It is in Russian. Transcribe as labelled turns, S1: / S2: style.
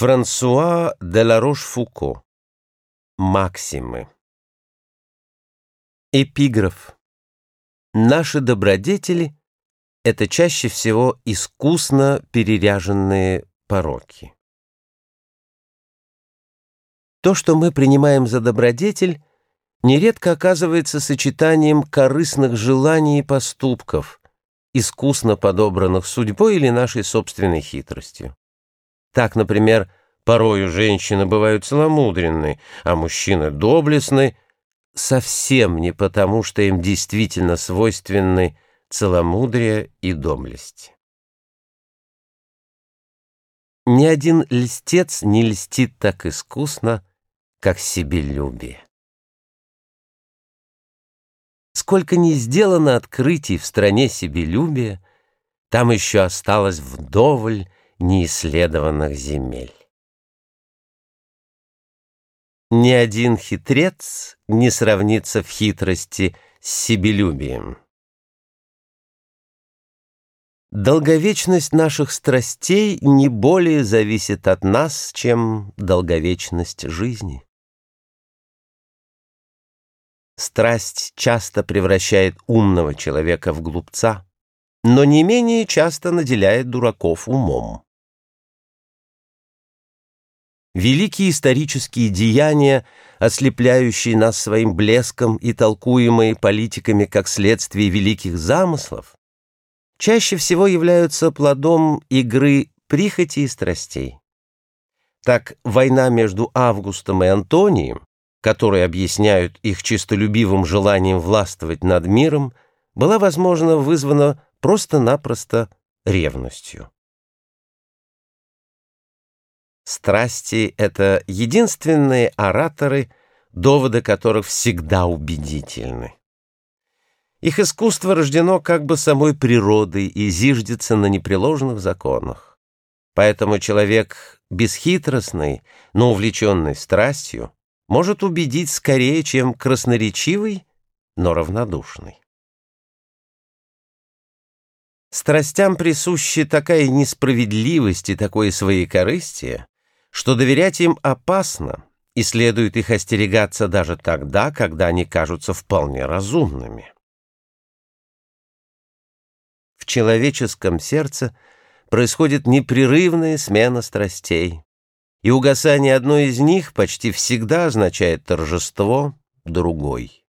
S1: Франсуа де ла Рош-Фуко. Максимы. Эпиграф. Наши добродетели — это чаще всего искусно переряженные пороки. То, что мы принимаем за добродетель, нередко оказывается сочетанием корыстных желаний и поступков, искусно подобранных судьбой или нашей собственной хитростью. Так, например, порою женщины бывают целомудренны, а мужчины доблестны, совсем не потому, что им действительно свойственны целомудрие и доблесть. Ни один льстец не льстит так искусно, как себелюбие. Сколько ни сделано открытий в стране себелюбия, там еще осталось вдоволь неисследованных земель. Ни один хитрец не сравнится в хитрости с себелюбием. Долговечность наших страстей не более зависит от нас, чем долговечность жизни. Страсть часто превращает умного человека в глупца, но не менее часто наделяет дураков умом. Великие исторические деяния, ослепляющие нас своим блеском и толкуемые политиками как следствие великих замыслов, чаще всего являются плодом игры прихоти и страстей. Так, война между Августом и Антонием, которые объясняют их чистолюбивым желанием властвовать над миром, была, возможно, вызвана просто-напросто ревностью. Страсти — это единственные ораторы, доводы которых всегда убедительны. Их искусство рождено как бы самой природой и зиждется на непреложных законах. Поэтому человек бесхитростный, но увлеченный страстью, может убедить скорее, чем красноречивый, но равнодушный. Страстям присущи такая несправедливость и такое своекорыстие, что доверять им опасно, и следует их остерегаться даже тогда, когда они кажутся вполне разумными. В человеческом сердце происходит непрерывная смена страстей, и угасание одной из них почти всегда означает торжество другой.